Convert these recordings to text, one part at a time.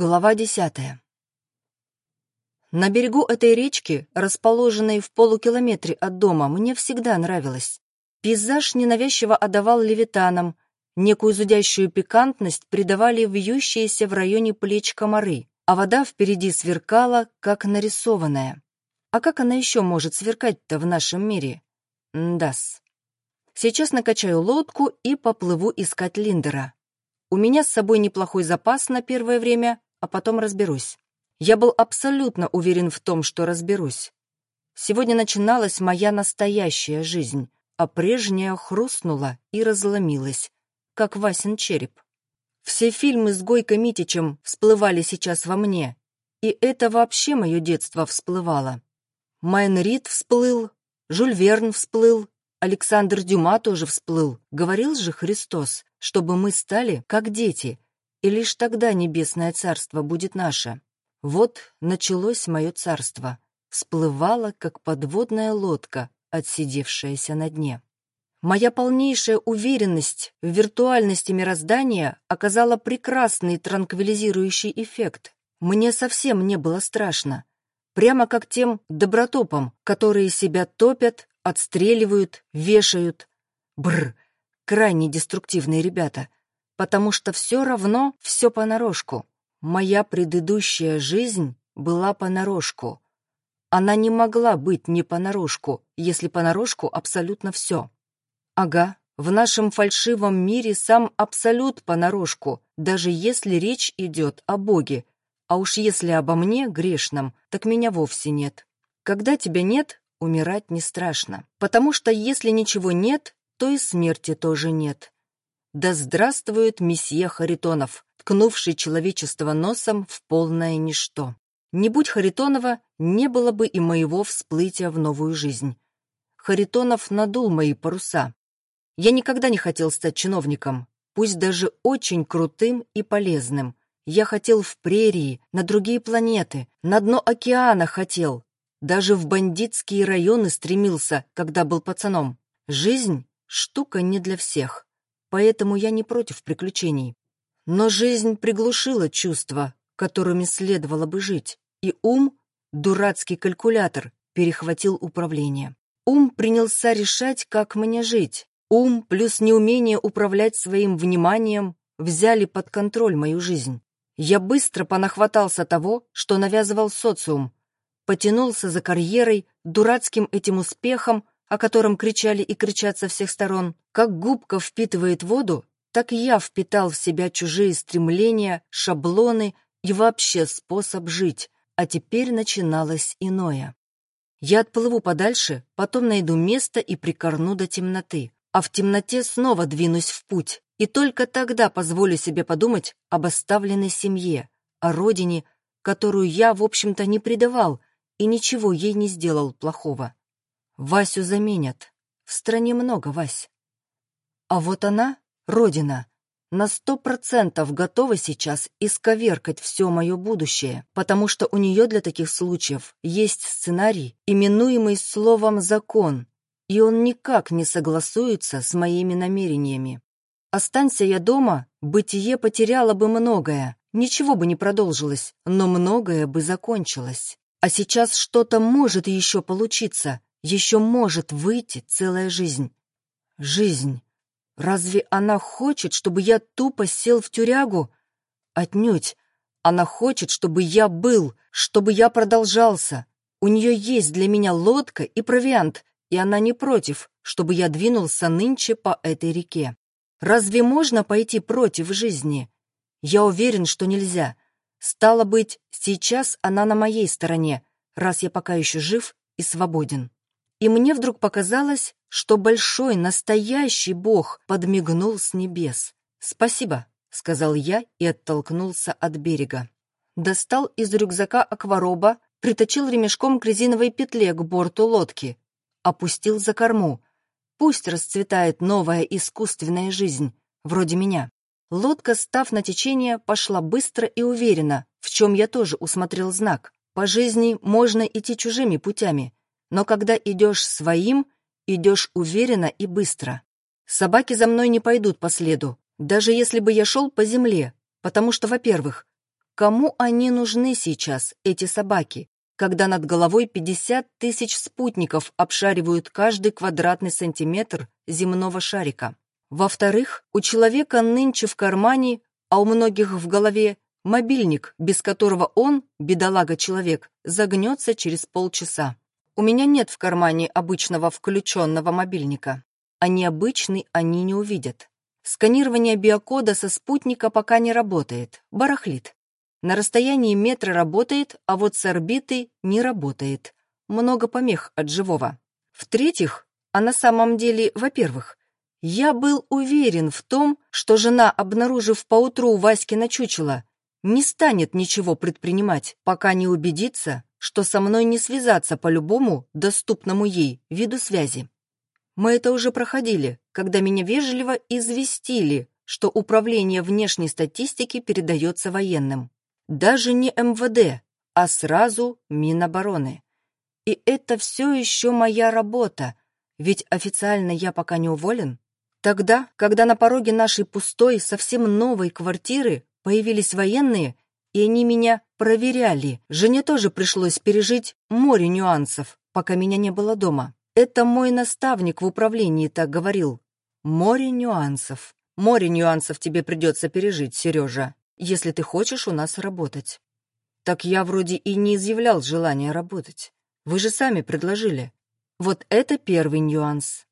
Глава десятая. На берегу этой речки, расположенной в полукилометре от дома, мне всегда нравилось. Пейзаж ненавязчиво отдавал левитанам, некую зудящую пикантность придавали вьющиеся в районе плеч комары, а вода впереди сверкала, как нарисованная. А как она еще может сверкать-то в нашем мире? Дас. Сейчас накачаю лодку и поплыву искать Линдера. У меня с собой неплохой запас на первое время, а потом разберусь. Я был абсолютно уверен в том, что разберусь. Сегодня начиналась моя настоящая жизнь, а прежняя хрустнула и разломилась, как Васин череп. Все фильмы с Гойко Митичем всплывали сейчас во мне, и это вообще мое детство всплывало. Майн Рид всплыл, Жюль Верн всплыл, Александр Дюма тоже всплыл. Говорил же Христос, чтобы мы стали как дети, и лишь тогда небесное царство будет наше. Вот началось мое царство, всплывало, как подводная лодка, отсидевшаяся на дне. Моя полнейшая уверенность в виртуальности мироздания оказала прекрасный транквилизирующий эффект. Мне совсем не было страшно. Прямо как тем добротопам, которые себя топят, отстреливают, вешают. Бр, крайне деструктивные ребята потому что все равно все понарошку. Моя предыдущая жизнь была понарошку. Она не могла быть не понарошку, если понарошку абсолютно все. Ага, в нашем фальшивом мире сам абсолют понарошку, даже если речь идет о Боге, а уж если обо мне, грешном, так меня вовсе нет. Когда тебя нет, умирать не страшно, потому что если ничего нет, то и смерти тоже нет. Да здравствует месье Харитонов, ткнувший человечество носом в полное ничто. Не будь Харитонова, не было бы и моего всплытия в новую жизнь. Харитонов надул мои паруса. Я никогда не хотел стать чиновником, пусть даже очень крутым и полезным. Я хотел в прерии, на другие планеты, на дно океана хотел. Даже в бандитские районы стремился, когда был пацаном. Жизнь — штука не для всех поэтому я не против приключений. Но жизнь приглушила чувства, которыми следовало бы жить, и ум, дурацкий калькулятор, перехватил управление. Ум принялся решать, как мне жить. Ум плюс неумение управлять своим вниманием взяли под контроль мою жизнь. Я быстро понахватался того, что навязывал социум, потянулся за карьерой, дурацким этим успехом, о котором кричали и кричат со всех сторон. Как губка впитывает воду, так я впитал в себя чужие стремления, шаблоны и вообще способ жить, а теперь начиналось иное. Я отплыву подальше, потом найду место и прикорну до темноты, а в темноте снова двинусь в путь, и только тогда позволю себе подумать об оставленной семье, о родине, которую я, в общем-то, не предавал и ничего ей не сделал плохого. Васю заменят. В стране много Вась. А вот она, Родина, на сто процентов готова сейчас исковеркать все мое будущее, потому что у нее для таких случаев есть сценарий, именуемый словом «закон», и он никак не согласуется с моими намерениями. Останься я дома, бытие потеряло бы многое, ничего бы не продолжилось, но многое бы закончилось. А сейчас что-то может еще получиться, еще может выйти целая жизнь. Жизнь. Разве она хочет, чтобы я тупо сел в тюрягу? Отнюдь. Она хочет, чтобы я был, чтобы я продолжался. У нее есть для меня лодка и провиант, и она не против, чтобы я двинулся нынче по этой реке. Разве можно пойти против жизни? Я уверен, что нельзя. Стало быть, сейчас она на моей стороне, раз я пока еще жив и свободен. И мне вдруг показалось, что большой, настоящий Бог подмигнул с небес. «Спасибо», — сказал я и оттолкнулся от берега. Достал из рюкзака аквароба, приточил ремешком к резиновой петле к борту лодки, опустил за корму. Пусть расцветает новая искусственная жизнь, вроде меня. Лодка, став на течение, пошла быстро и уверенно, в чем я тоже усмотрел знак. По жизни можно идти чужими путями, но когда идешь своим, идешь уверенно и быстро. Собаки за мной не пойдут по следу, даже если бы я шел по земле, потому что, во-первых, Кому они нужны сейчас, эти собаки, когда над головой 50 тысяч спутников обшаривают каждый квадратный сантиметр земного шарика? Во-вторых, у человека нынче в кармане, а у многих в голове, мобильник, без которого он, бедолага-человек, загнется через полчаса. У меня нет в кармане обычного включенного мобильника, а необычный они не увидят. Сканирование биокода со спутника пока не работает, барахлит. На расстоянии метра работает, а вот с орбиты не работает. Много помех от живого. В-третьих, а на самом деле, во-первых, я был уверен в том, что жена, обнаружив поутру Васькина чучело, не станет ничего предпринимать, пока не убедится, что со мной не связаться по любому доступному ей виду связи. Мы это уже проходили, когда меня вежливо известили, что управление внешней статистики передается военным. Даже не МВД, а сразу Минобороны. И это все еще моя работа, ведь официально я пока не уволен. Тогда, когда на пороге нашей пустой, совсем новой квартиры появились военные, и они меня проверяли, жене тоже пришлось пережить море нюансов, пока меня не было дома. Это мой наставник в управлении так говорил. Море нюансов. Море нюансов тебе придется пережить, Сережа если ты хочешь у нас работать. Так я вроде и не изъявлял желания работать. Вы же сами предложили. Вот это первый нюанс.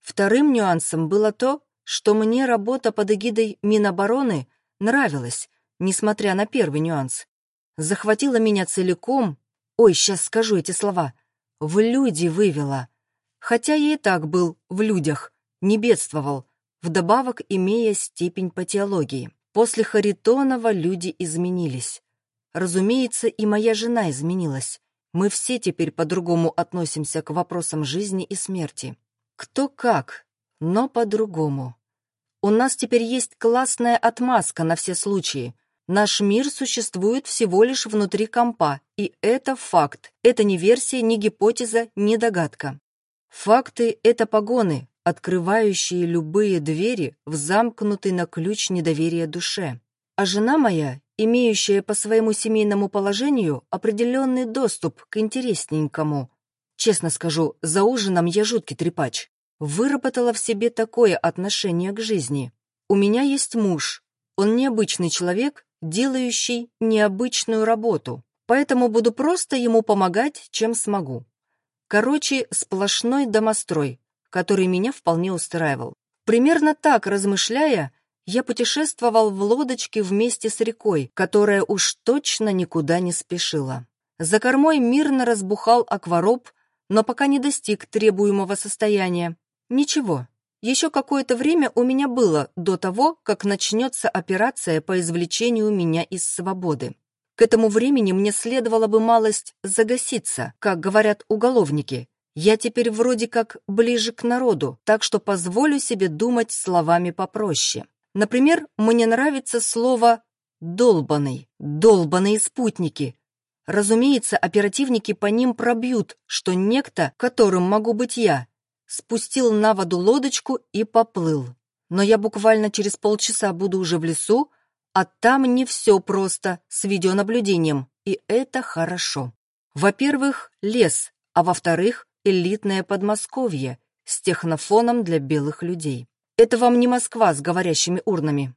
Вторым нюансом было то, что мне работа под эгидой Минобороны нравилась, несмотря на первый нюанс. Захватила меня целиком, ой, сейчас скажу эти слова, в люди вывела. Хотя я и так был в людях, не бедствовал, вдобавок имея степень по теологии. После Харитонова люди изменились. Разумеется, и моя жена изменилась. Мы все теперь по-другому относимся к вопросам жизни и смерти. Кто как, но по-другому. У нас теперь есть классная отмазка на все случаи. Наш мир существует всего лишь внутри компа, и это факт. Это не версия, не гипотеза, не догадка. Факты — это погоны, открывающие любые двери в замкнутый на ключ недоверия душе. А жена моя, имеющая по своему семейному положению определенный доступ к интересненькому, честно скажу, за ужином я жуткий трепач, выработала в себе такое отношение к жизни. У меня есть муж, он необычный человек, делающий необычную работу, поэтому буду просто ему помогать, чем смогу. Короче, сплошной домострой, который меня вполне устраивал. Примерно так, размышляя, я путешествовал в лодочке вместе с рекой, которая уж точно никуда не спешила. За кормой мирно разбухал аквароб, но пока не достиг требуемого состояния. Ничего, еще какое-то время у меня было до того, как начнется операция по извлечению меня из свободы. К этому времени мне следовало бы малость загаситься, как говорят уголовники, я теперь вроде как ближе к народу, так что позволю себе думать словами попроще. Например, мне нравится слово «долбаный», «долбаные спутники». Разумеется, оперативники по ним пробьют, что некто, которым могу быть я, спустил на воду лодочку и поплыл. Но я буквально через полчаса буду уже в лесу, а там не все просто, с видеонаблюдением, и это хорошо. Во-первых, лес, а во-вторых, элитное Подмосковье с технофоном для белых людей. Это вам не Москва с говорящими урнами.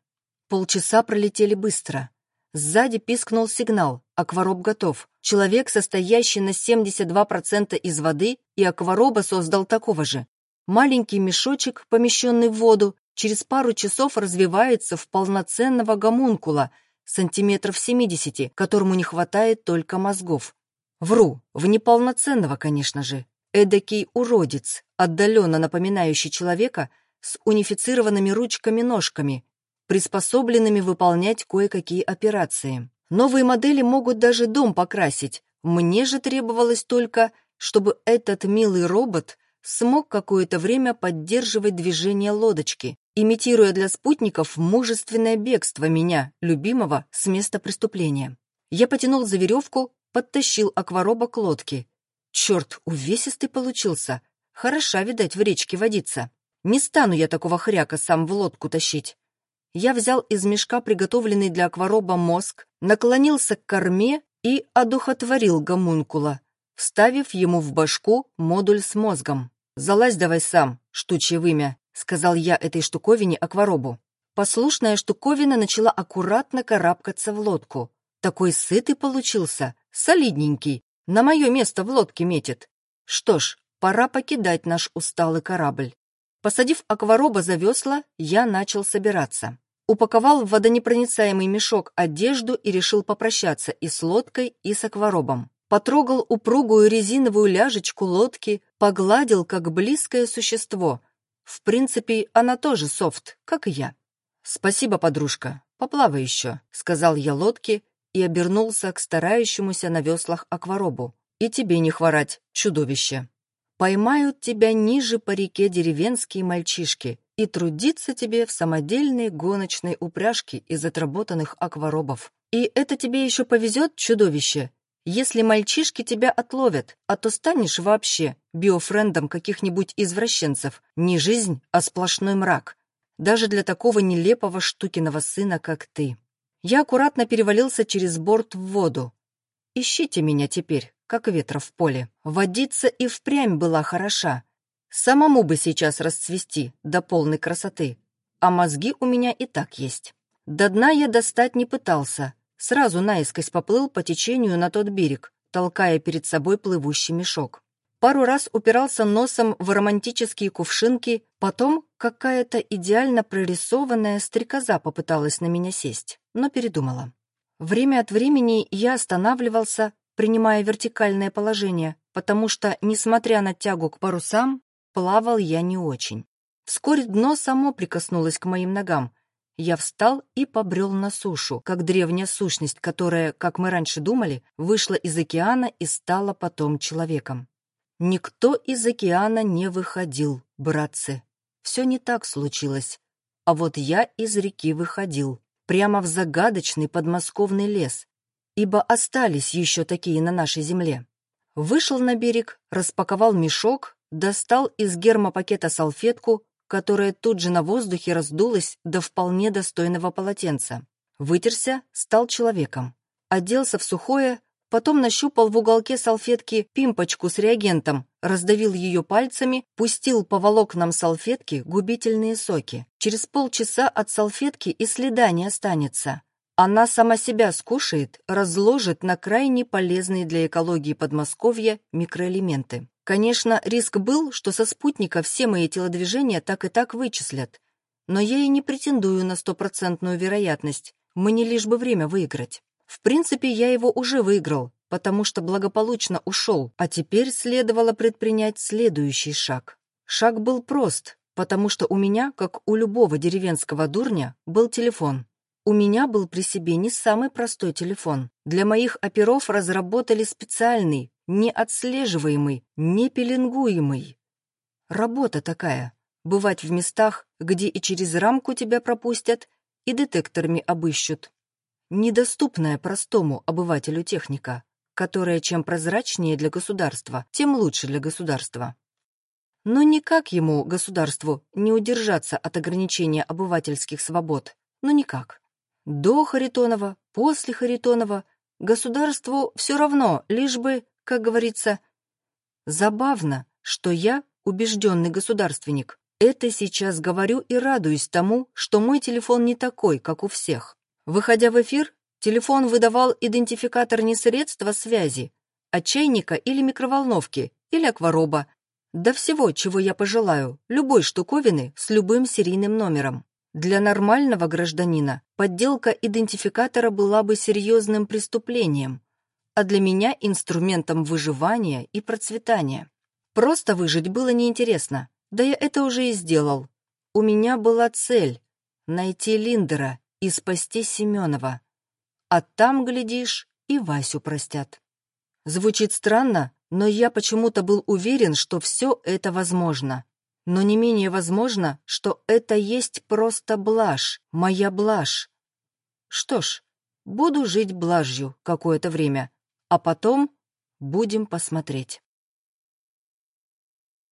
Полчаса пролетели быстро. Сзади пискнул сигнал. Аквароб готов. Человек, состоящий на 72% из воды, и аквароба создал такого же. Маленький мешочек, помещенный в воду, через пару часов развивается в полноценного гомункула, сантиметров 70, которому не хватает только мозгов. Вру, в неполноценного, конечно же. Эдакий уродец, отдаленно напоминающий человека с унифицированными ручками-ножками, приспособленными выполнять кое-какие операции. Новые модели могут даже дом покрасить. Мне же требовалось только, чтобы этот милый робот смог какое-то время поддерживать движение лодочки, имитируя для спутников мужественное бегство меня, любимого, с места преступления. Я потянул за веревку, подтащил аквароба к лодке Черт, увесистый получился. Хороша, видать, в речке водиться. Не стану я такого хряка сам в лодку тащить. Я взял из мешка приготовленный для аквароба мозг, наклонился к корме и одухотворил гомункула, вставив ему в башку модуль с мозгом. «Залазь давай сам, штучье вымя», — сказал я этой штуковине акваробу. Послушная штуковина начала аккуратно карабкаться в лодку. Такой сытый получился, солидненький, на мое место в лодке метит. Что ж, пора покидать наш усталый корабль. Посадив аквароба за весла, я начал собираться. Упаковал в водонепроницаемый мешок одежду и решил попрощаться и с лодкой, и с акваробом. Потрогал упругую резиновую ляжечку лодки, погладил как близкое существо. В принципе, она тоже софт, как и я. «Спасибо, подружка, поплавай еще», — сказал я лодке и обернулся к старающемуся на веслах акваробу. «И тебе не хворать, чудовище. Поймают тебя ниже по реке деревенские мальчишки, и трудиться тебе в самодельной гоночной упряжке из отработанных акваробов. И это тебе еще повезет, чудовище, если мальчишки тебя отловят, а то станешь вообще биофрендом каких-нибудь извращенцев. Не жизнь, а сплошной мрак. Даже для такого нелепого штукиного сына, как ты. Я аккуратно перевалился через борт в воду. Ищите меня теперь, как ветра в поле. Водиться и впрямь была хороша. Самому бы сейчас расцвести до полной красоты, а мозги у меня и так есть. До дна я достать не пытался, сразу наискось поплыл по течению на тот берег, толкая перед собой плывущий мешок. Пару раз упирался носом в романтические кувшинки, потом какая-то идеально прорисованная стрекоза попыталась на меня сесть, но передумала. Время от времени я останавливался, принимая вертикальное положение, потому что, несмотря на тягу к парусам, Плавал я не очень. Вскоре дно само прикоснулось к моим ногам. Я встал и побрел на сушу, как древняя сущность, которая, как мы раньше думали, вышла из океана и стала потом человеком. Никто из океана не выходил, братцы. Все не так случилось. А вот я из реки выходил, прямо в загадочный подмосковный лес, ибо остались еще такие на нашей земле. Вышел на берег, распаковал мешок, достал из гермопакета салфетку, которая тут же на воздухе раздулась до вполне достойного полотенца. Вытерся, стал человеком. Оделся в сухое, потом нащупал в уголке салфетки пимпочку с реагентом, раздавил ее пальцами, пустил по волокнам салфетки губительные соки. Через полчаса от салфетки и следа не останется. Она сама себя скушает, разложит на крайне полезные для экологии Подмосковья микроэлементы. Конечно, риск был, что со спутника все мои телодвижения так и так вычислят. Но я и не претендую на стопроцентную вероятность. Мне лишь бы время выиграть. В принципе, я его уже выиграл, потому что благополучно ушел, а теперь следовало предпринять следующий шаг. Шаг был прост, потому что у меня, как у любого деревенского дурня, был телефон. У меня был при себе не самый простой телефон. Для моих оперов разработали специальный, неотслеживаемый, непеленгуемый. Работа такая. Бывать в местах, где и через рамку тебя пропустят, и детекторами обыщут. Недоступная простому обывателю техника, которая чем прозрачнее для государства, тем лучше для государства. Но никак ему, государству, не удержаться от ограничения обывательских свобод. Ну никак. До Харитонова, после Харитонова, государству все равно, лишь бы, как говорится, забавно, что я, убежденный государственник, это сейчас говорю и радуюсь тому, что мой телефон не такой, как у всех. Выходя в эфир, телефон выдавал идентификатор не средства связи, а чайника или микроволновки, или аквароба, да всего, чего я пожелаю, любой штуковины с любым серийным номером. Для нормального гражданина подделка идентификатора была бы серьезным преступлением, а для меня инструментом выживания и процветания. Просто выжить было неинтересно, да я это уже и сделал. У меня была цель — найти Линдера и спасти Семенова. А там, глядишь, и Васю простят. Звучит странно, но я почему-то был уверен, что все это возможно. Но не менее возможно, что это есть просто блажь, моя блажь. Что ж, буду жить блажью какое-то время, а потом будем посмотреть.